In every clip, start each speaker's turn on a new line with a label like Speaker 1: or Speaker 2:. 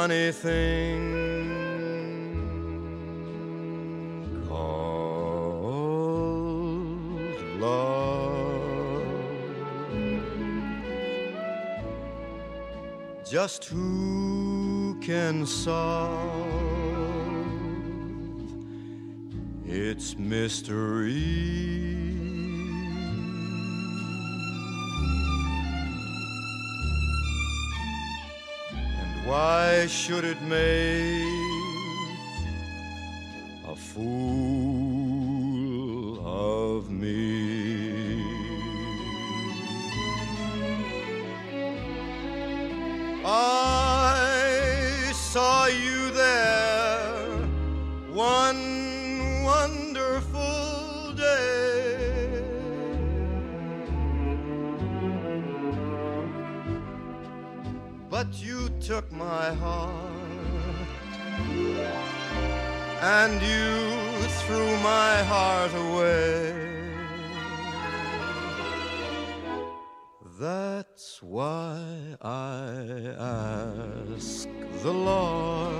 Speaker 1: Funny thing called love. Just who can solve its mystery? And why should it make my heart and you threw my heart away. That's why I ask the Lord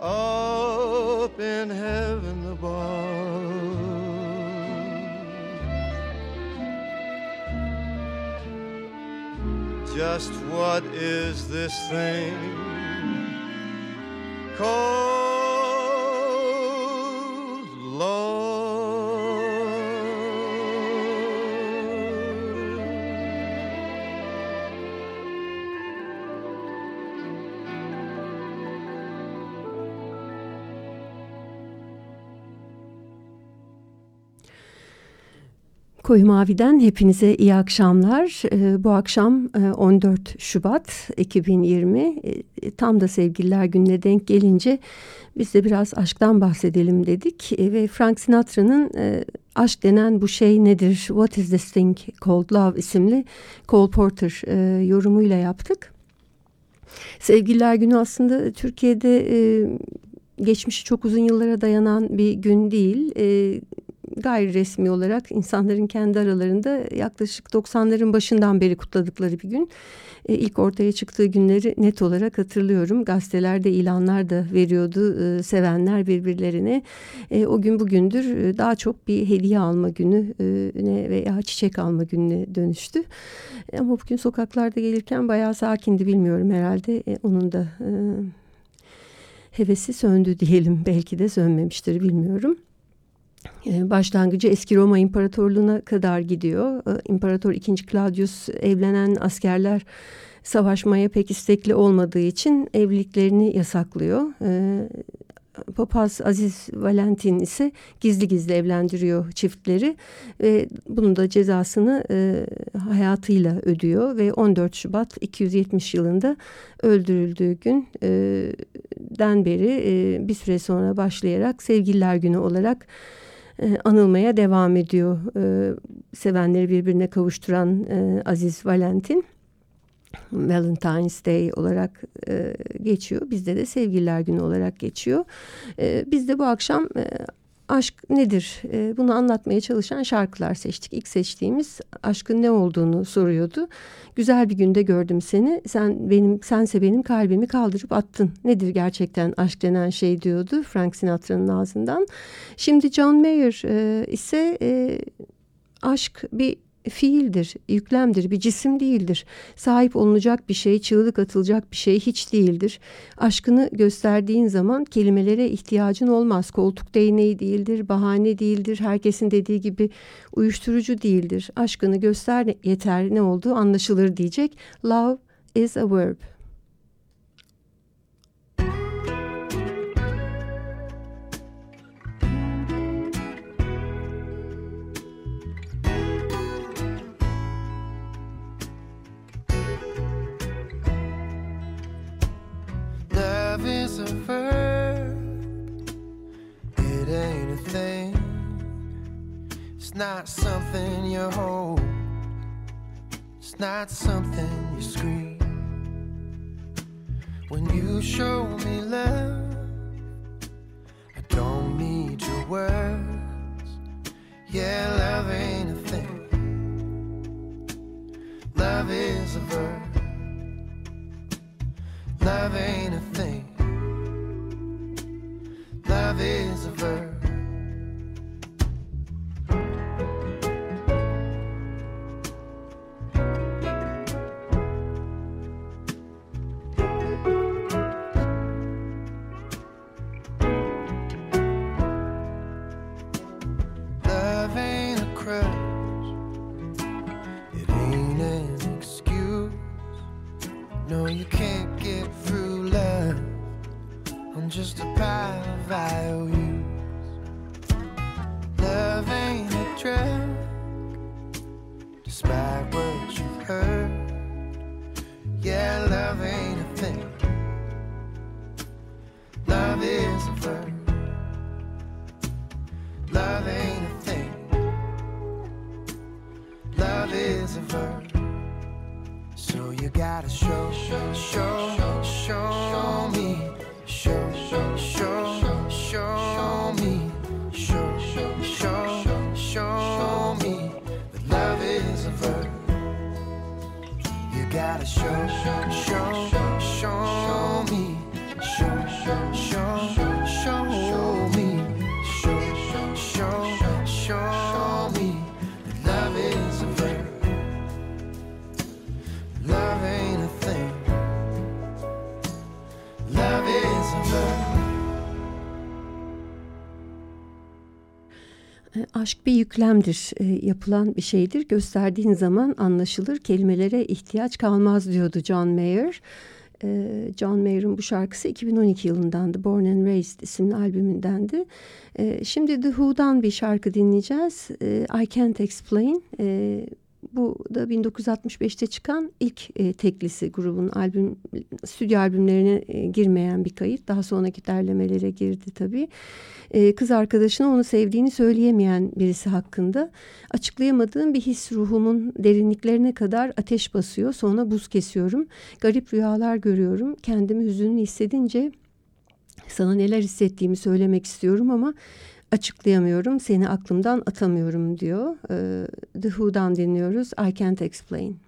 Speaker 1: up in heaven above. Just what is this thing called
Speaker 2: Koyu Mavi'den hepinize iyi akşamlar. Ee, bu akşam e, 14 Şubat 2020 e, tam da sevgililer gününe denk gelince biz de biraz aşktan bahsedelim dedik. E, ve Frank Sinatra'nın e, Aşk denen bu şey nedir, What is this thing called love isimli Cole Porter e, yorumuyla yaptık. Sevgililer günü aslında Türkiye'de e, geçmişi çok uzun yıllara dayanan bir gün değil. E, gayri resmi olarak insanların kendi aralarında yaklaşık 90'ların başından beri kutladıkları bir gün. E, ilk ortaya çıktığı günleri net olarak hatırlıyorum. Gazetelerde ilanlar da veriyordu e, sevenler birbirlerine. E, o gün bugündür e, daha çok bir hediye alma günü e, veya çiçek alma gününe dönüştü. E, ama bugün sokaklarda gelirken bayağı sakindi bilmiyorum herhalde. E, onun da e, hevesi söndü diyelim. Belki de sönmemiştir bilmiyorum. Ee, başlangıcı eski Roma İmparatorluğu'na kadar gidiyor. Ee, İmparator II. Claudius evlenen askerler savaşmaya pek istekli olmadığı için evliliklerini yasaklıyor. Ee, Papaz Aziz Valentin ise gizli gizli evlendiriyor çiftleri ve bunun da cezasını e, hayatıyla ödüyor ve 14 Şubat 270 yılında öldürüldüğü günden beri e, bir süre sonra başlayarak Sevgililer Günü olarak e, anılmaya devam ediyor. E, sevenleri birbirine kavuşturan e, Aziz Valentin. Valentine's Day olarak geçiyor. Bizde de Sevgililer Günü olarak geçiyor. Biz de bu akşam aşk nedir? E, bunu anlatmaya çalışan şarkılar seçtik. İlk seçtiğimiz aşkın ne olduğunu soruyordu. Güzel bir günde gördüm seni. Sen benim sense benim kalbimi kaldırıp attın. Nedir gerçekten aşk denen şey diyordu Frank Sinatra'nın ağzından. Şimdi John Mayer e, ise e, aşk bir fiildir, yüklemdir, bir cisim değildir. Sahip olunacak bir şey, çığlık atılacak bir şey hiç değildir. Aşkını gösterdiğin zaman kelimelere ihtiyacın olmaz. Koltuk değneği değildir, bahane değildir, herkesin dediği gibi uyuşturucu değildir. Aşkını göster yeter ne olduğu anlaşılır diyecek. Love is a verb.
Speaker 3: Not something you hold, it's not something you scream. When you show me love, gotta show, show, show, show, show me, show, show, show, show me, show, show, show.
Speaker 2: Aşk bir yüklemdir, e, yapılan bir şeydir. Gösterdiğin zaman anlaşılır, kelimelere ihtiyaç kalmaz diyordu John Mayer. E, John Mayer'ın bu şarkısı 2012 yılındandı. Born and Raised isimli albümündendi. E, şimdi The Who'dan bir şarkı dinleyeceğiz. E, I Can't Explain. Bu da 1965'te çıkan ilk e, teklisi grubun albüm stüdyo albümlerine e, girmeyen bir kayıt. Daha sonraki derlemelere girdi tabii. E, kız arkadaşına onu sevdiğini söyleyemeyen birisi hakkında açıklayamadığım bir his ruhumun derinliklerine kadar ateş basıyor. Sonra buz kesiyorum. Garip rüyalar görüyorum. Kendimi hüzünlü hissedince sana neler hissettiğimi söylemek istiyorum ama açıklayamıyorum, seni aklımdan atamıyorum diyor. E, The Who'dan dinliyoruz, I Can't Explain.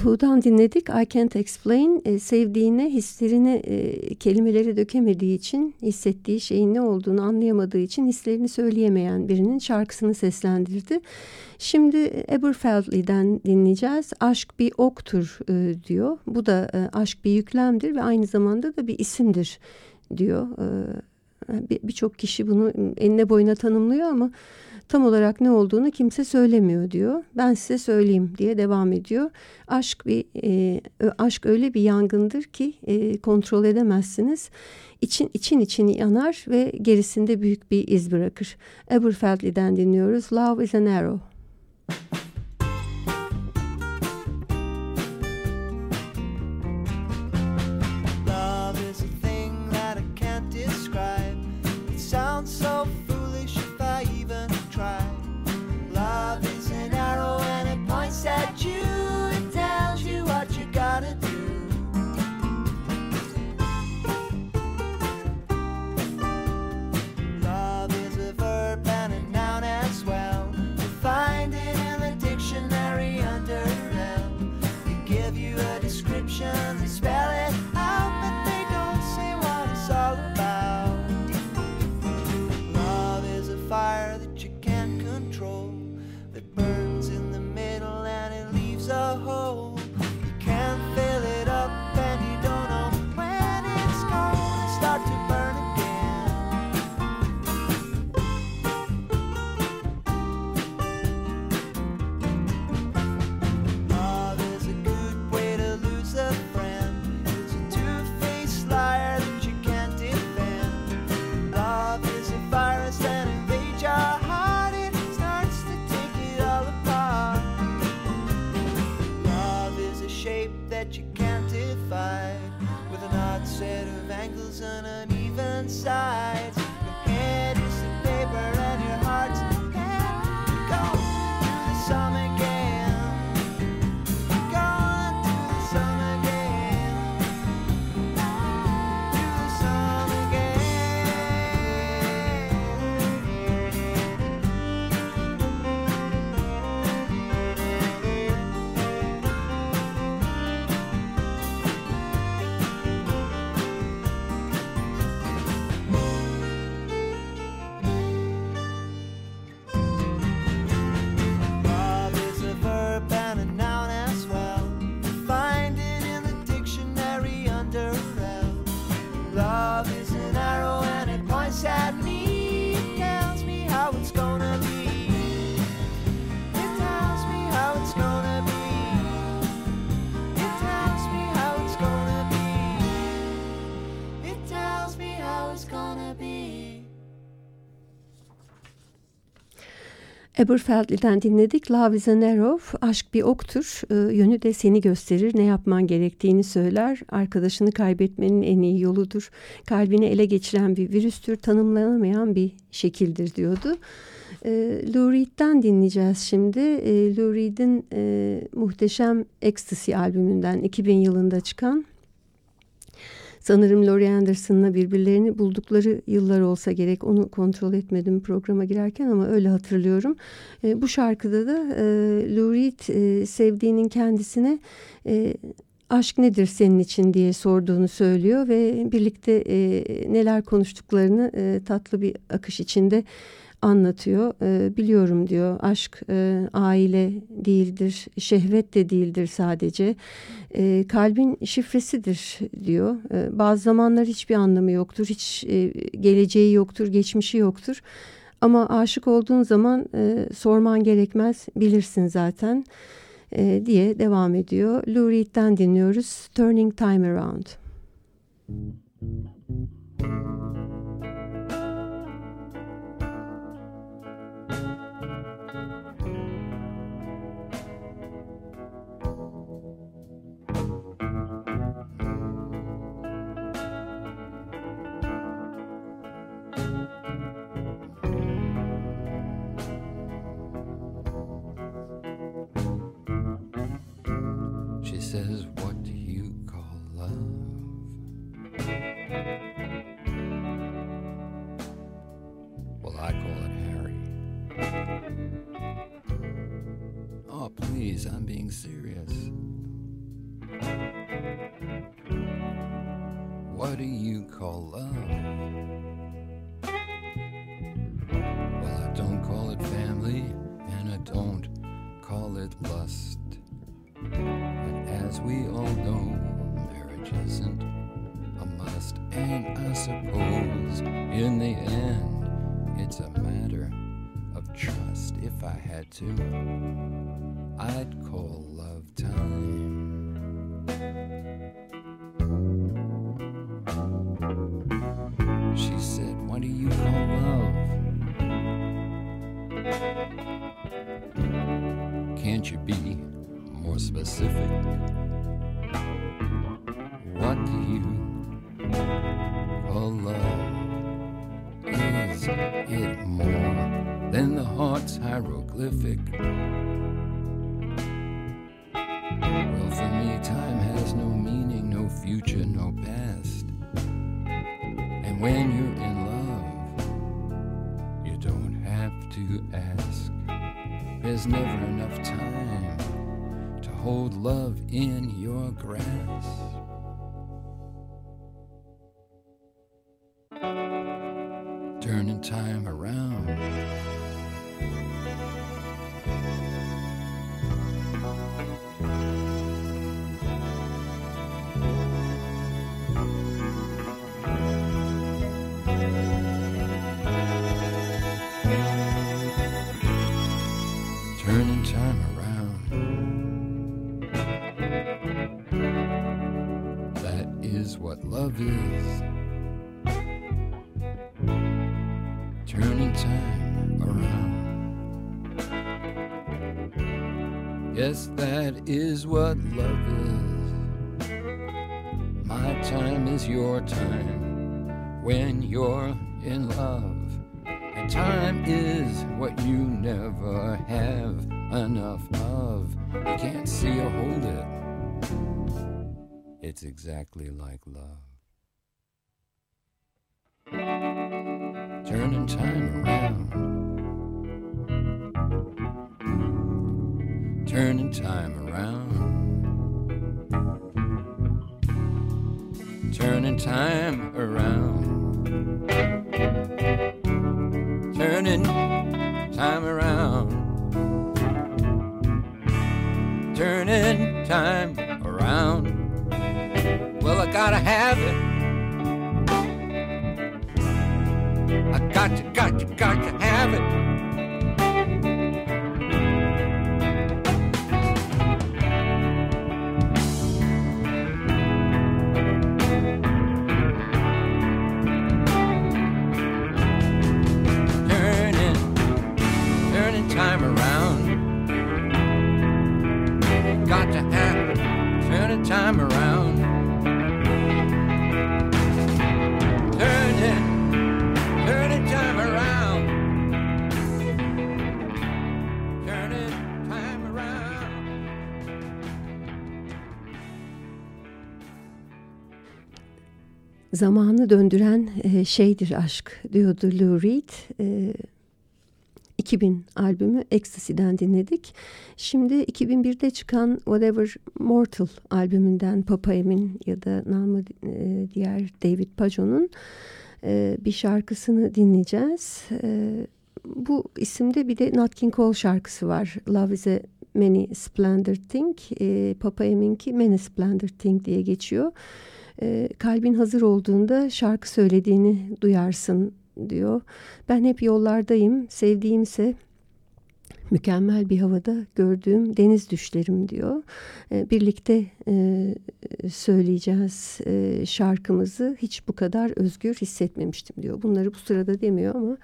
Speaker 2: Who'dan dinledik. I Can't Explain e, sevdiğine hislerini e, kelimelere dökemediği için hissettiği şeyin ne olduğunu anlayamadığı için hislerini söyleyemeyen birinin şarkısını seslendirdi. Şimdi Eberfeldli'den dinleyeceğiz. Aşk bir oktur e, diyor. Bu da e, aşk bir yüklemdir ve aynı zamanda da bir isimdir diyor. E, Birçok kişi bunu enine boyuna tanımlıyor ama tam olarak ne olduğunu kimse söylemiyor diyor. Ben size söyleyeyim diye devam ediyor. Aşk bir e, aşk öyle bir yangındır ki e, kontrol edemezsiniz. İçin için için yanar ve gerisinde büyük bir iz bırakır. Eberfeldli'den dinliyoruz. Love is an arrow. reason I Eberfeld'den dinledik. Love is an arrow. Aşk bir oktur. E, yönü de seni gösterir. Ne yapman gerektiğini söyler. Arkadaşını kaybetmenin en iyi yoludur. Kalbini ele geçiren bir virüstür. Tanımlanamayan bir şekildir diyordu. E, Lou Reed'den dinleyeceğiz şimdi. E, Lou Reed'in e, muhteşem Ecstasy albümünden 2000 yılında çıkan Sanırım Laurie Anderson'la birbirlerini buldukları yıllar olsa gerek. Onu kontrol etmedim programa girerken ama öyle hatırlıyorum. E, bu şarkıda da e, Lou Reed e, sevdiğinin kendisine e, aşk nedir senin için diye sorduğunu söylüyor ve birlikte e, neler konuştuklarını e, tatlı bir akış içinde anlatıyor. E, biliyorum diyor aşk e, aile değildir, şehvet de değildir sadece. E, kalbin şifresidir diyor. E, bazı zamanlar hiçbir anlamı yoktur, hiç e, geleceği yoktur, geçmişi yoktur. Ama aşık olduğun zaman e, sorman gerekmez, bilirsin zaten e, diye devam ediyor. Lou Reed'den dinliyoruz. Turning Time Around. Thank.
Speaker 4: Future, no past. And when you're in love, you don't have to ask. There's never enough time to hold love in your grasp. Exactly like love. Turning time around. Turning time around. Got to, got to, got to have it.
Speaker 2: Zamanı döndüren e, şeydir aşk diyordu Lou Reed. E, 2000 albümü Ecstasy'den dinledik. Şimdi 2001'de çıkan Whatever Mortal albümünden Papa Emin ya da namı e, diğer David Pajo'nun e, bir şarkısını dinleyeceğiz. E, bu isimde bir de Nat King Cole şarkısı var. Love is a Many Splendid Thing. E, Papa Emin'ki Many Splendid Thing diye geçiyor. E, kalbin hazır olduğunda şarkı söylediğini duyarsın diyor. Ben hep yollardayım. Sevdiğimse mükemmel bir havada gördüğüm deniz düşlerim diyor. E, birlikte e, söyleyeceğiz e, şarkımızı. Hiç bu kadar özgür hissetmemiştim diyor. Bunları bu sırada demiyor ama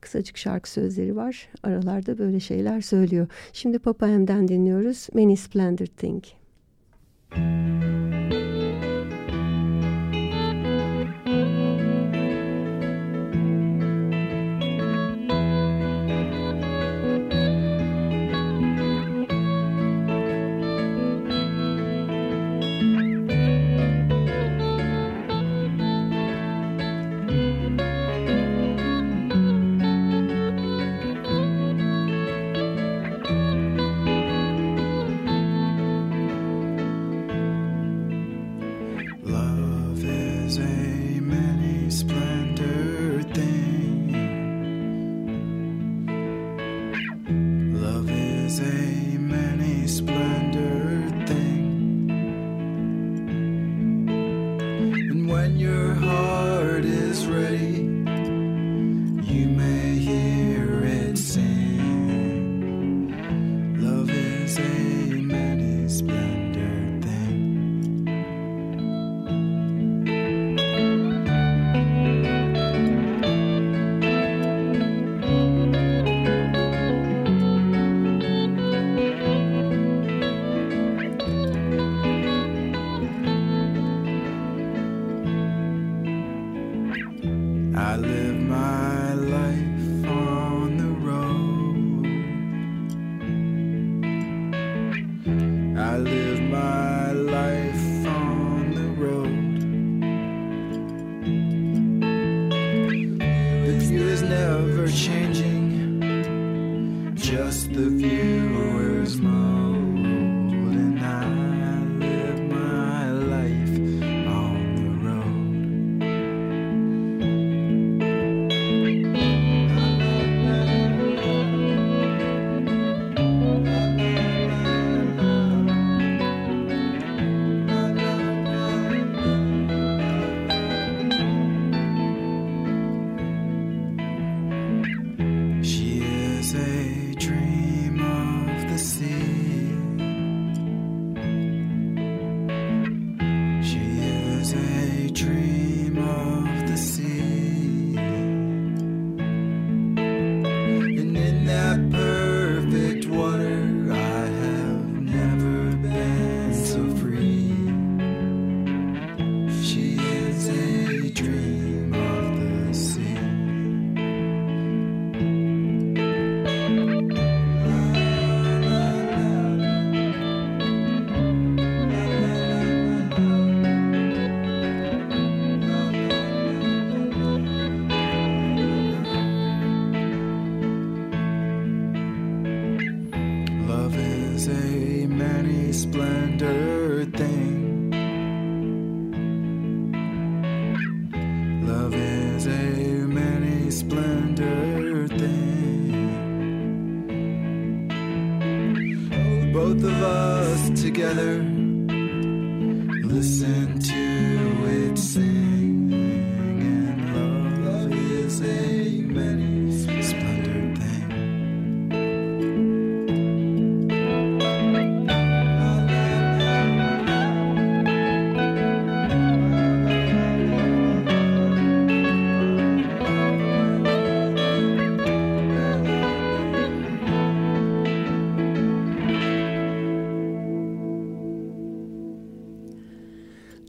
Speaker 2: kısacık şarkı sözleri var. Aralarda böyle şeyler söylüyor. Şimdi Papa M'den dinliyoruz. Many Splendid Thing.
Speaker 5: live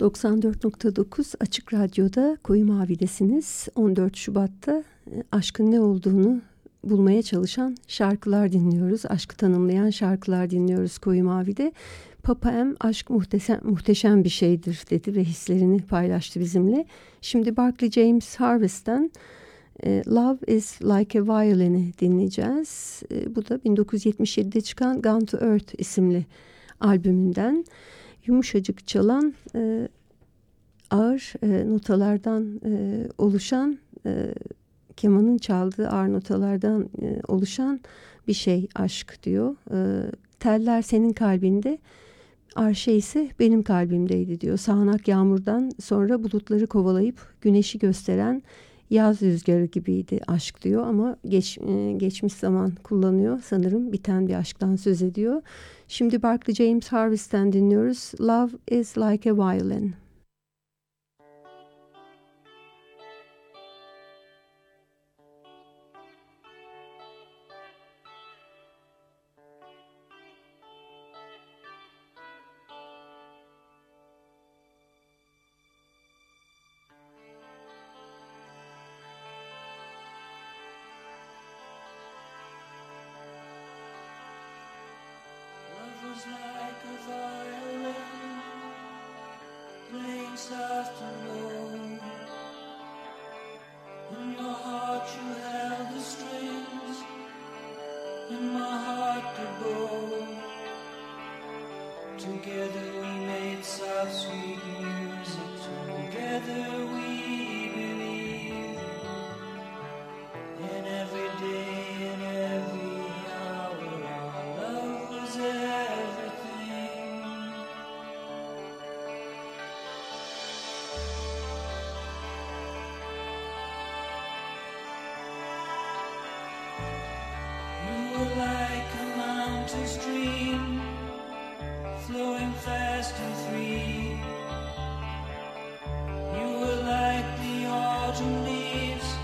Speaker 2: ...94.9 Açık Radyo'da Koyu Mavi'desiniz. 14 Şubat'ta e, aşkın ne olduğunu bulmaya çalışan şarkılar dinliyoruz. Aşkı tanımlayan şarkılar dinliyoruz Koyu Mavi'de. Papa M aşk muhteşem, muhteşem bir şeydir dedi ve hislerini paylaştı bizimle. Şimdi Barclay James Harvest'ten e, Love is Like a Violin'i dinleyeceğiz. E, bu da 1977'de çıkan Gone to Earth isimli albümünden yumuşacık çalan e, ağır e, notalardan e, oluşan e, kemanın çaldığı ağır notalardan e, oluşan bir şey aşk diyor. E, teller senin kalbinde arşe ise benim kalbimdeydi diyor. Sağanak yağmurdan sonra bulutları kovalayıp güneşi gösteren yaz rüzgarı gibiydi aşk diyor ama geç, e, geçmiş zaman kullanıyor sanırım biten bir aşktan söz ediyor. Şimdi Barclay James Harvest'ten dinliyoruz. Love is like a violin.
Speaker 6: Mountain stream, flowing fast and free. You were like the autumn leaves,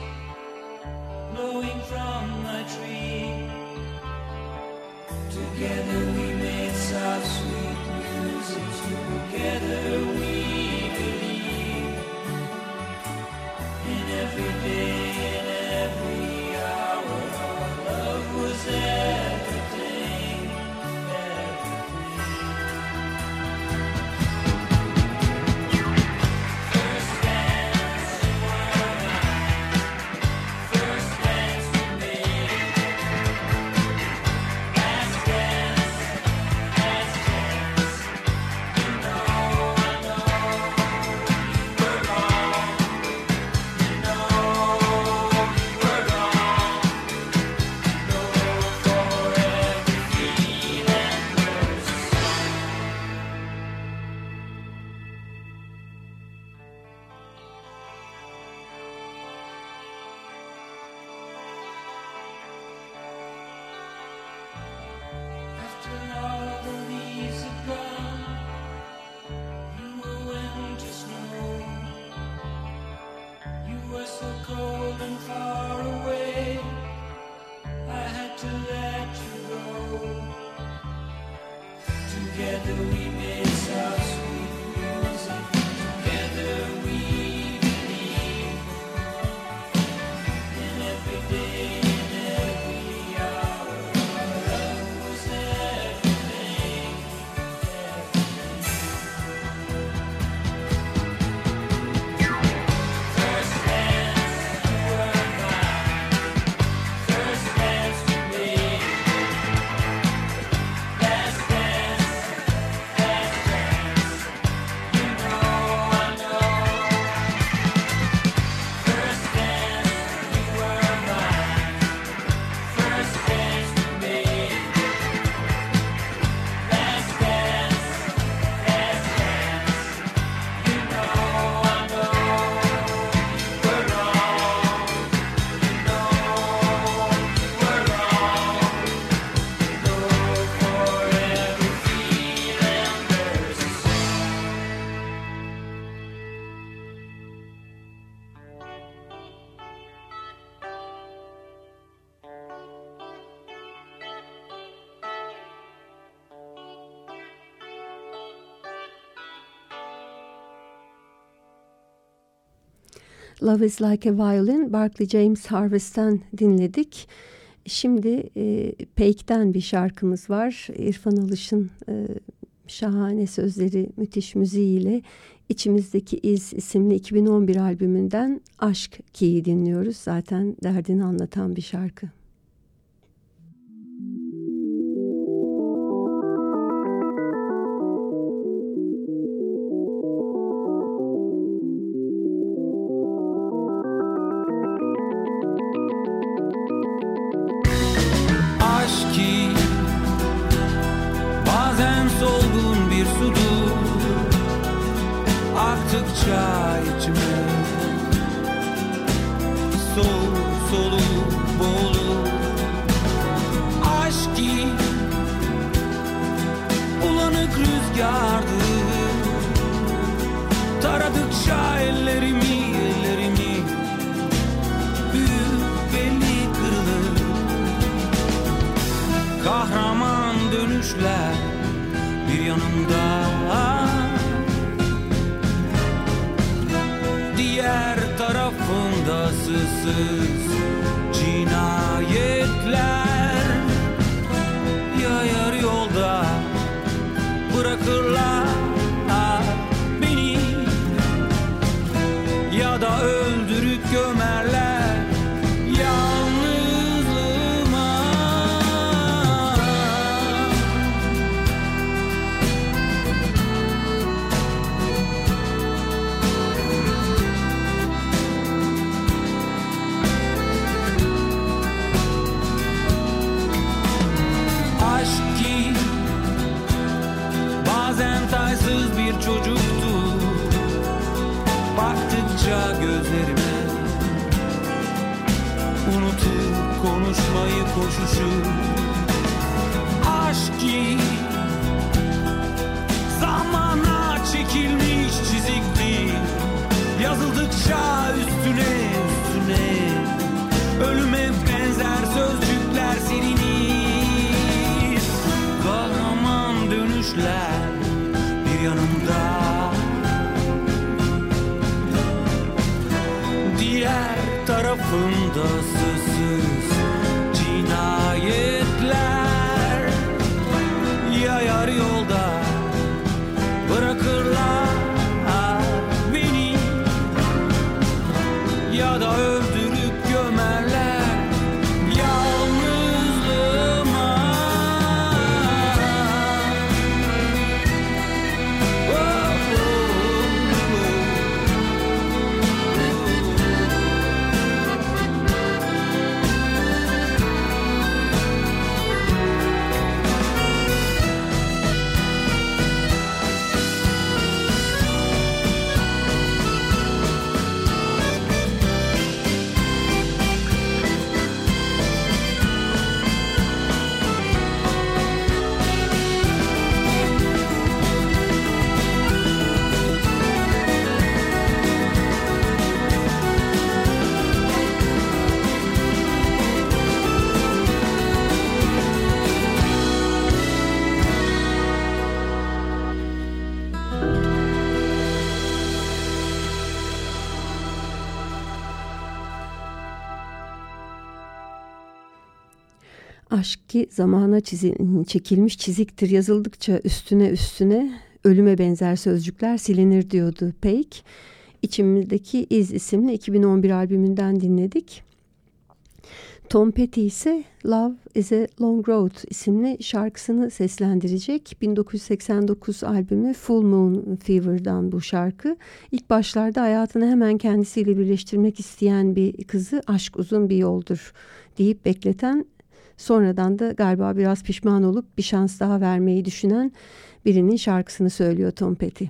Speaker 6: Love is Like a Violin Barclay James Harvest'ten dinledik. Şimdi e, Peyk'ten bir şarkımız var. İrfan Alış'ın e, şahane sözleri, müthiş müziğiyle İçimizdeki İz isimli 2011 albümünden Aşk Ki'yi dinliyoruz. Zaten derdini anlatan bir şarkı. Bastıkça içime. Soğuk soluk boğulur.
Speaker 3: Aşk ki
Speaker 6: Bulanık rüzgardı. Taradıkça ellerimi ellerimi. Büyük belli kırılır. Kahraman dönüşler bir yanımda. the olmayı koşuşu Aşk ki
Speaker 3: zamana
Speaker 6: çekilmiş çizikti. Yazıldıkça üstüne üstüne Ölüme benzer sözcükler siliniz Kahraman dönüşler bir yanımda. Diğer tarafımda sız
Speaker 2: Aşk ki zamana
Speaker 3: çizil, çekilmiş çiziktir yazıldıkça üstüne üstüne ölüme benzer sözcükler silinir diyordu Peik. İçimizdeki İz isimli 2011 albümünden dinledik. Tom Petty ise Love is a Long Road isimli şarkısını seslendirecek. 1989 albümü Full Moon Fever'dan bu şarkı. İlk başlarda hayatını hemen kendisiyle birleştirmek isteyen bir kızı aşk uzun bir yoldur deyip bekleten sonradan da galiba biraz pişman olup bir şans daha vermeyi düşünen birinin şarkısını söylüyor Tom Petty.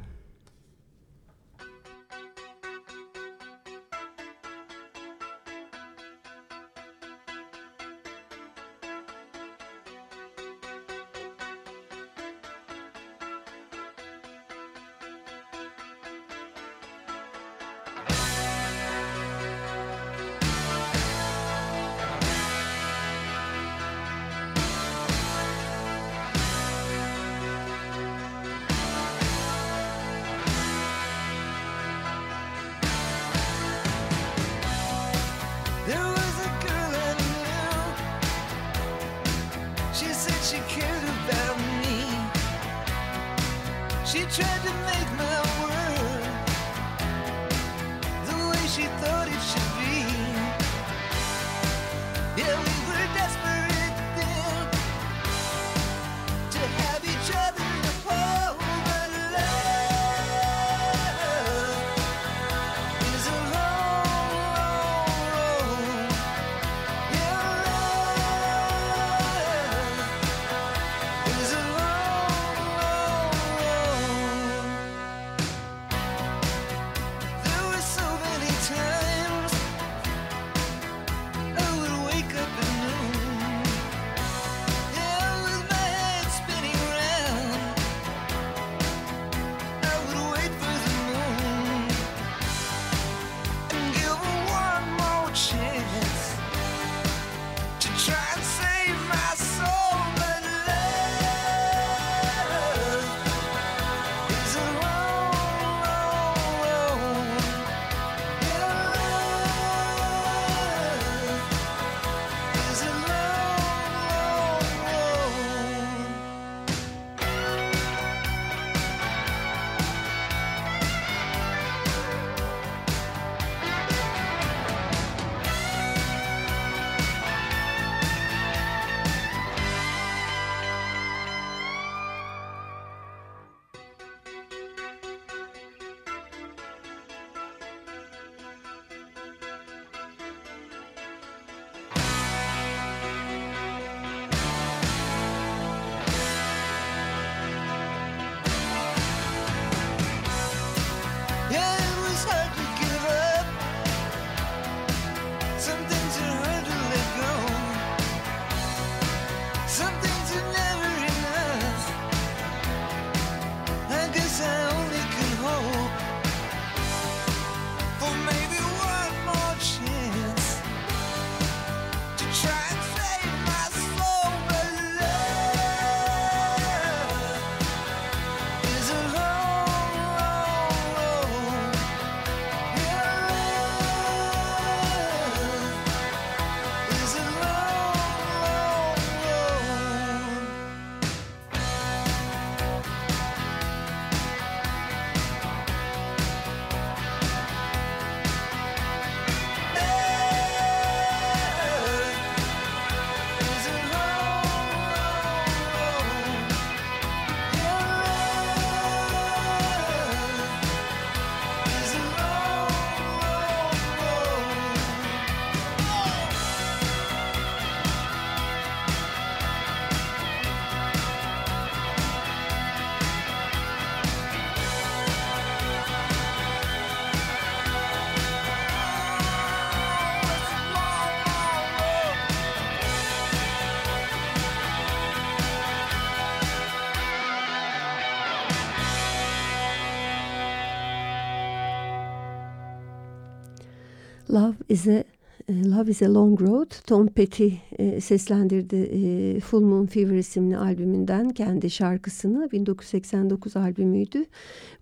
Speaker 3: İs a Love is a Long Road. Tom Petty e, seslendirdi e, Full Moon Fever isimli albümünden kendi şarkısını. 1989 albümüydü.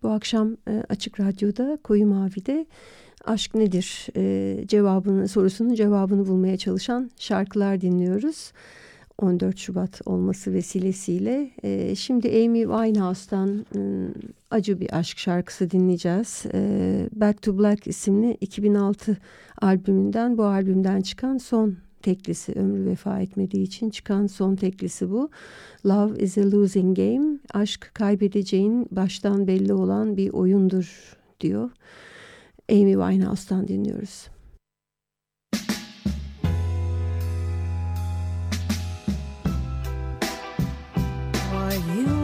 Speaker 3: Bu akşam e, Açık Radyo'da Koyu Mavi'de aşk nedir e, cevabını sorusunun cevabını bulmaya çalışan şarkılar dinliyoruz.
Speaker 7: 14 Şubat olması vesilesiyle. E, şimdi Amy Winehouse'dan e, acı bir aşk şarkısı dinleyeceğiz. E, Back to Black isimli 2006 albümünden bu albümden çıkan son teklisi ömrü vefa etmediği için çıkan son teklisi bu. Love is a losing game. Aşk kaybedeceğin baştan belli olan bir oyundur diyor. Amy Winehouse'dan dinliyoruz. Love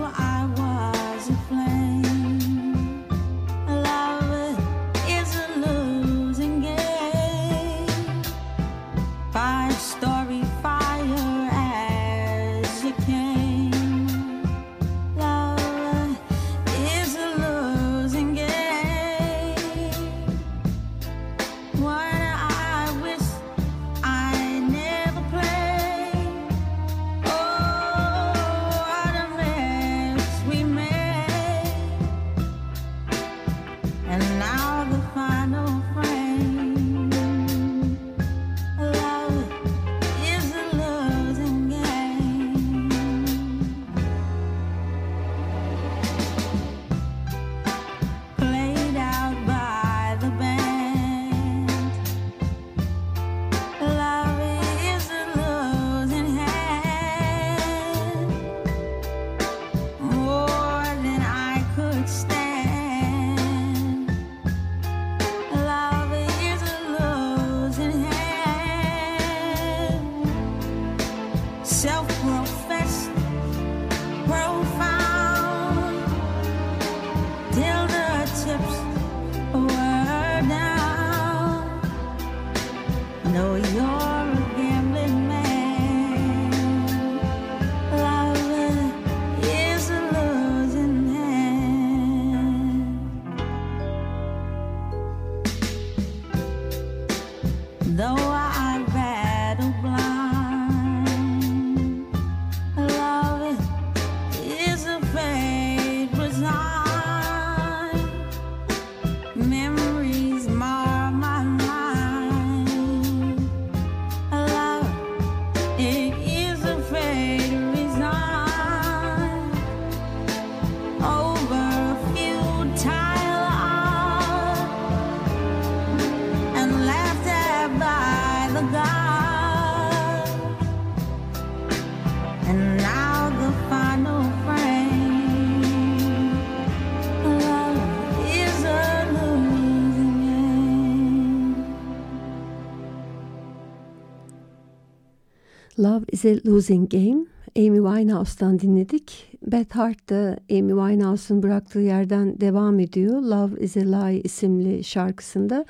Speaker 7: a Losing Game. Amy Winehouse'dan dinledik. Beth Hart da Amy Winehouse'un bıraktığı yerden devam ediyor. Love is a Lie isimli şarkısında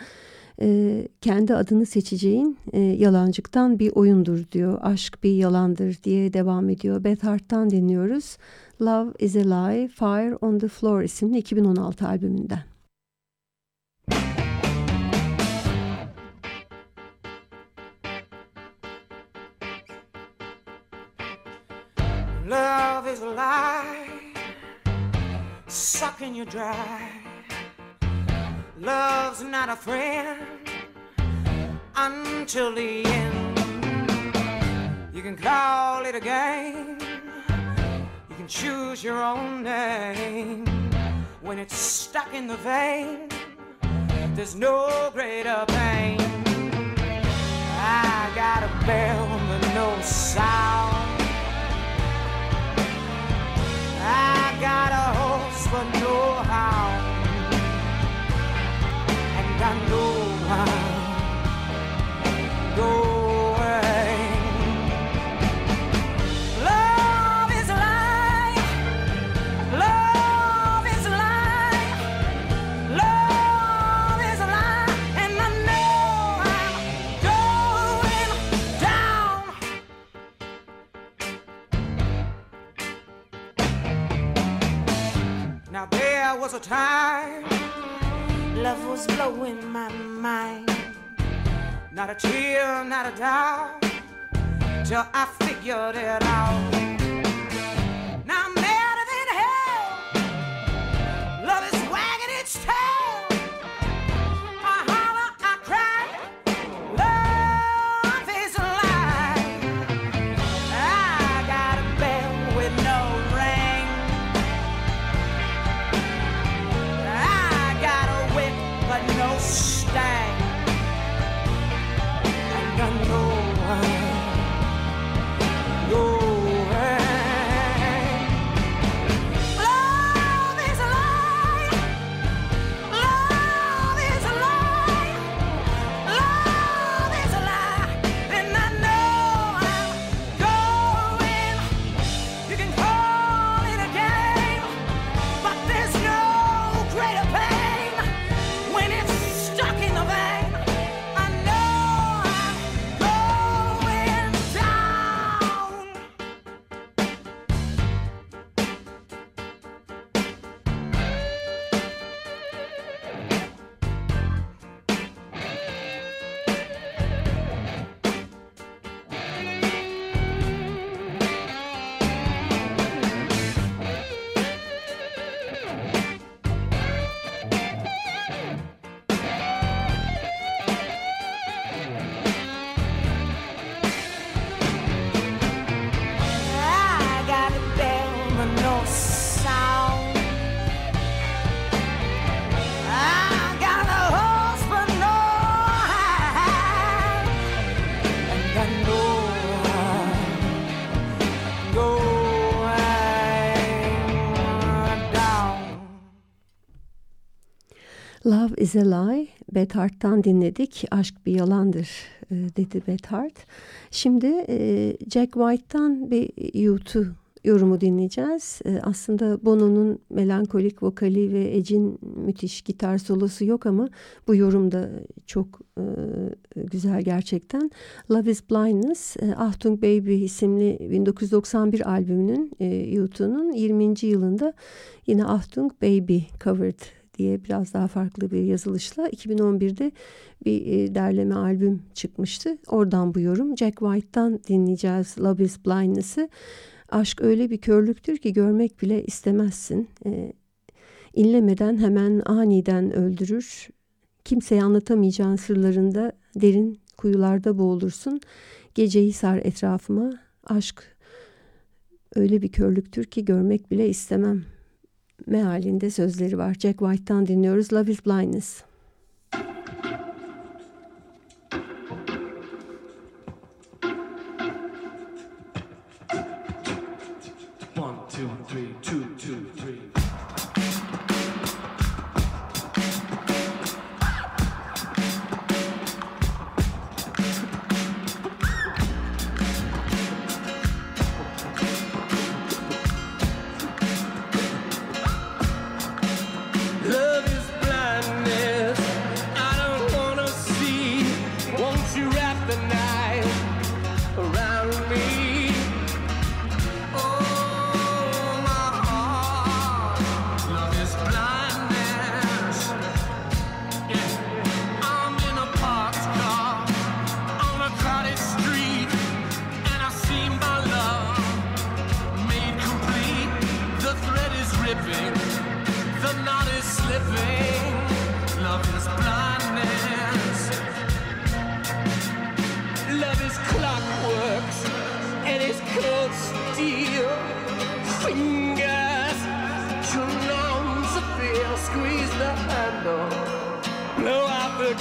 Speaker 7: e, kendi adını seçeceğin e, yalancıktan bir oyundur diyor. Aşk bir yalandır diye devam ediyor. Beth Hart'tan dinliyoruz. Love is a Lie, Fire on the Floor isimli 2016 albümünden.
Speaker 8: Is a lie, sucking you dry. Love's not a friend until the end. You can call it a game, you can choose your own name. When it's stuck in the vein, there's no greater pain. I got a bell but no sound. I got a horse but no hound, and I know I'm going. There was a time love was blowing my mind. Not a tear, not a doubt, till I figured it out. İs a Lie,
Speaker 2: Beth Hart'tan dinledik. Aşk bir yalandır e, dedi Beth Hart. Şimdi e, Jack White'tan bir U2 yorumu dinleyeceğiz. E, aslında Bono'nun melankolik vokali ve Edge'in müthiş gitar solosu yok ama bu yorum da çok güzel gerçekten. Love is Blindness, Achtung Baby isimli 1991 albümünün U2'nun 20. yılında yine Achtung Baby covered diye biraz daha farklı bir yazılışla 2011'de bir e, derleme albüm çıkmıştı. Oradan bu yorum. Jack White'tan dinleyeceğiz Love is Blindness'ı. Aşk öyle bir körlüktür ki görmek bile istemezsin. E, inlemeden hemen aniden öldürür. Kimseye anlatamayacağın sırlarında derin kuyularda boğulursun. Geceyi sar etrafıma. Aşk öyle bir körlüktür ki görmek bile istemem mealinde sözleri var. Jack White'tan dinliyoruz. Love is Blindness.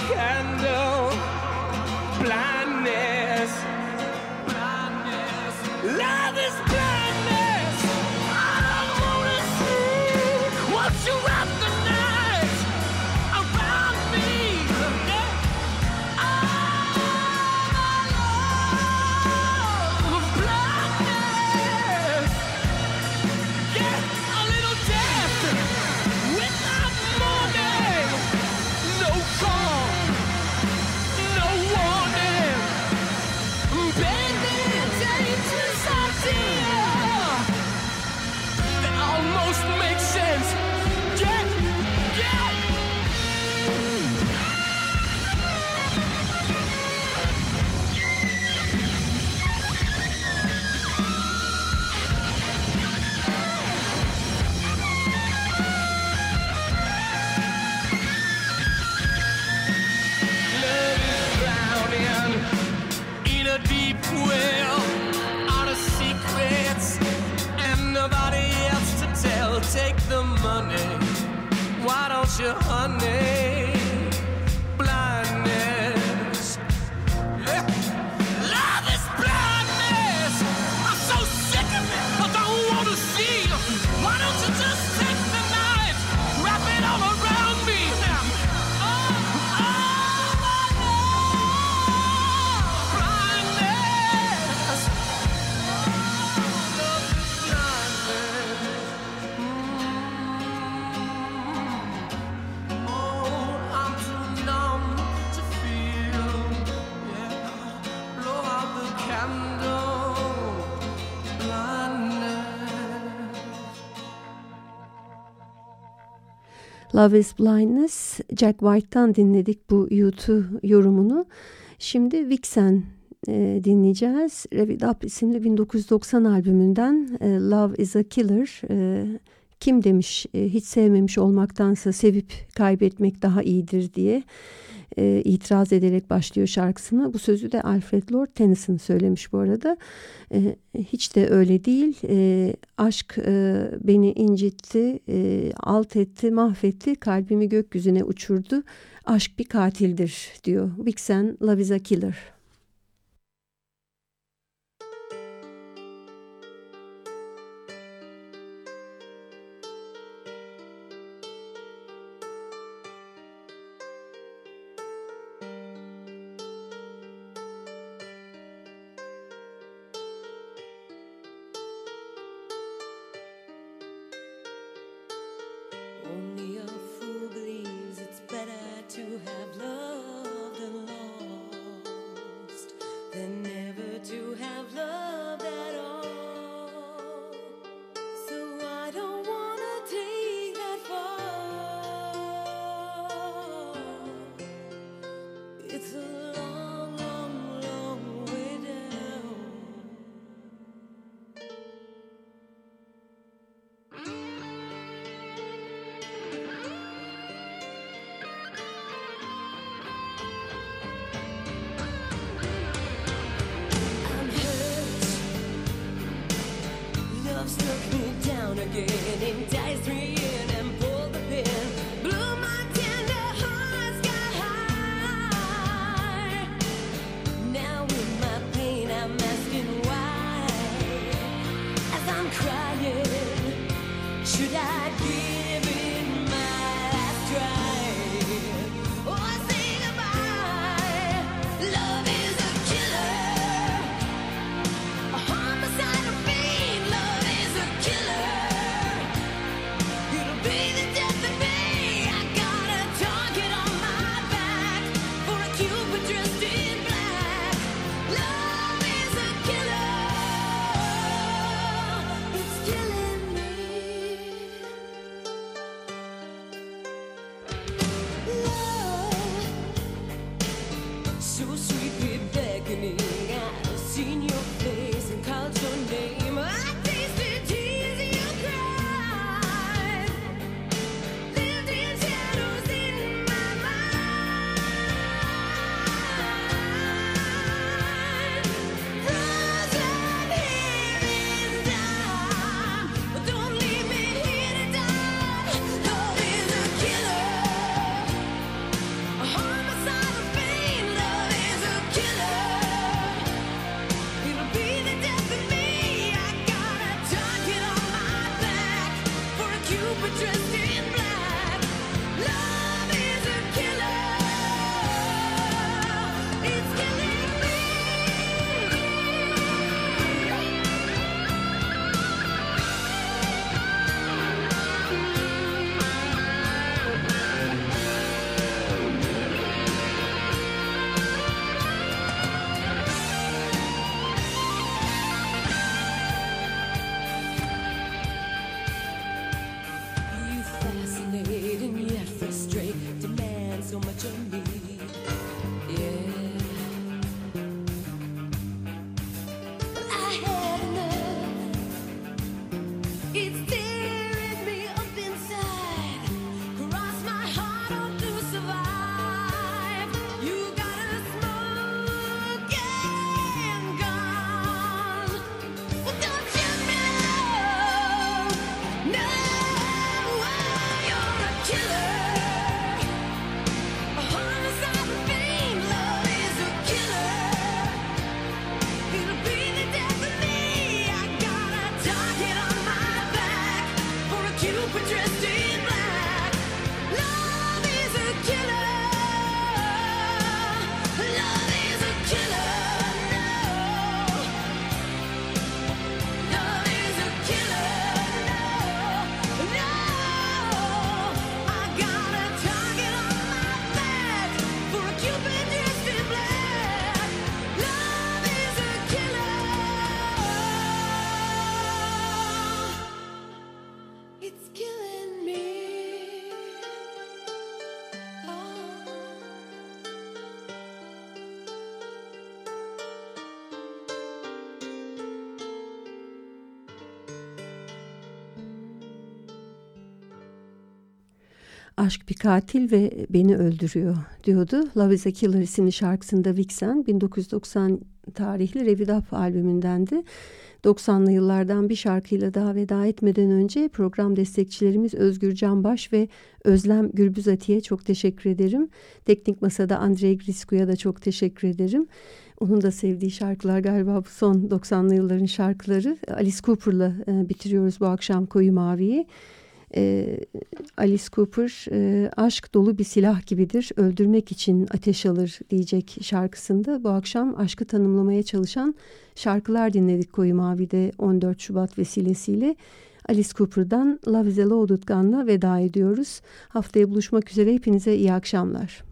Speaker 9: You,
Speaker 2: Love is Blindness, Jack White'tan dinledik bu YouTube yorumunu. Şimdi Vixen e, dinleyeceğiz. Rev Up isimli 1990 albümünden e, Love is a Killer. E, kim demiş e, hiç sevmemiş olmaktansa sevip kaybetmek daha iyidir diye e, itiraz ederek başlıyor şarkısını. Bu sözü de Alfred Lord Tennyson söylemiş bu arada. E, hiç de öyle değil. E, aşk e, beni incitti, e, alt etti, mahvetti, kalbimi gökyüzüne uçurdu. Aşk bir katildir diyor. Vixen Love is a Killer. yeah. Aşk bir katil ve beni öldürüyor diyordu. Love is a Killer isimli şarkısında Vixen 1990 tarihli Revidap albümündendi. 90'lı yıllardan bir şarkıyla daha veda etmeden önce program destekçilerimiz Özgür Canbaş ve Özlem Gürbüzati'ye çok teşekkür ederim. Teknik Masa'da Andrei Grisku'ya da çok teşekkür ederim. Onun da sevdiği şarkılar galiba bu son 90'lı yılların şarkıları. Alice Cooper'la e, bitiriyoruz bu akşam Koyu Mavi'yi. E, Alice Cooper e, aşk dolu bir silah gibidir öldürmek için ateş alır diyecek şarkısında bu akşam aşkı tanımlamaya çalışan şarkılar dinledik Koyu Mavi'de 14 Şubat vesilesiyle. Alice Cooper'dan Love is a Loaded Gun'la veda ediyoruz. Haftaya buluşmak üzere hepinize iyi akşamlar.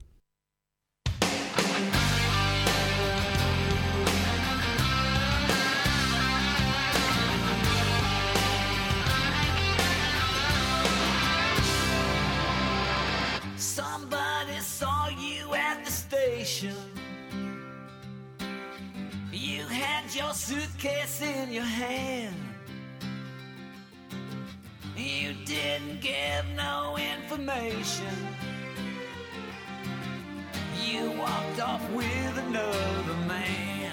Speaker 3: didn't give no information. You walked off with another man.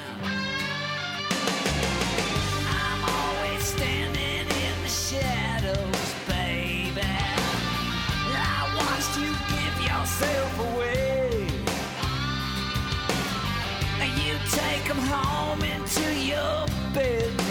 Speaker 3: I'm always standing in the shadows, baby. I watched you give yourself away. You take home into your bed.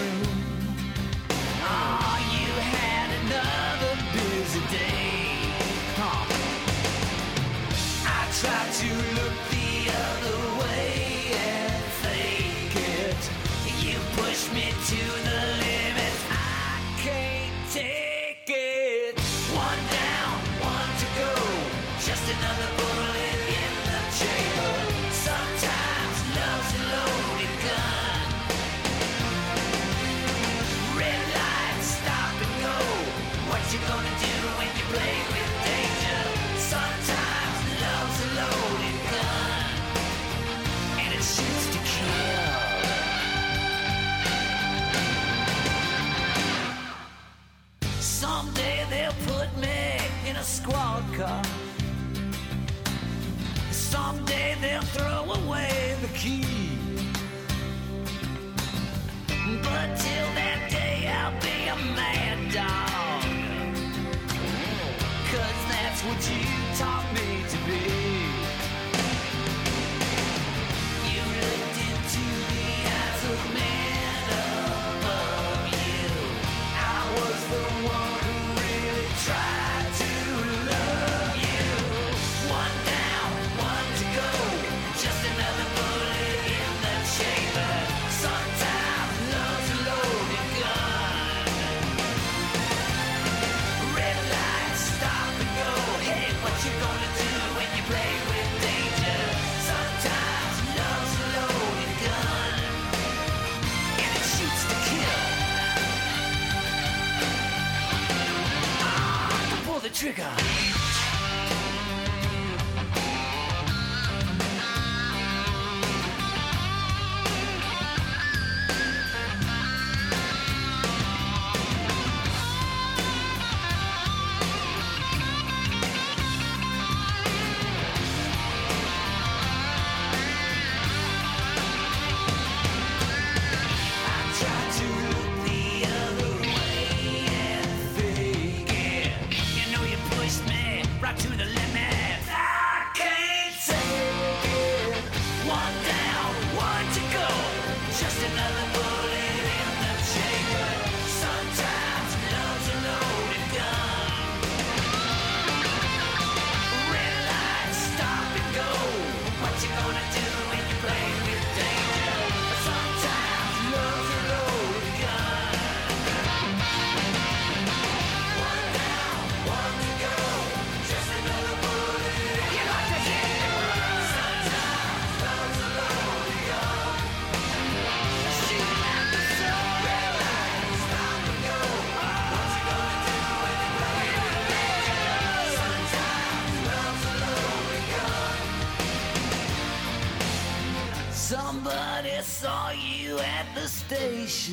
Speaker 3: ışığı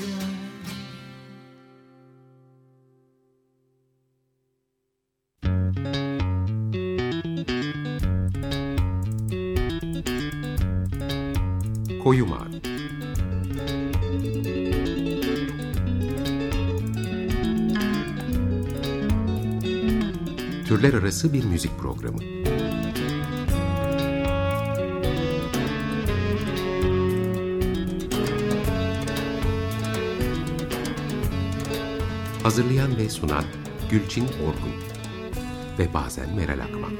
Speaker 10: Koyu Mavi Türler Arası Bir Müzik Programı. Hazırlayan ve sunan Gülçin Orgun ve bazen Meral Akman.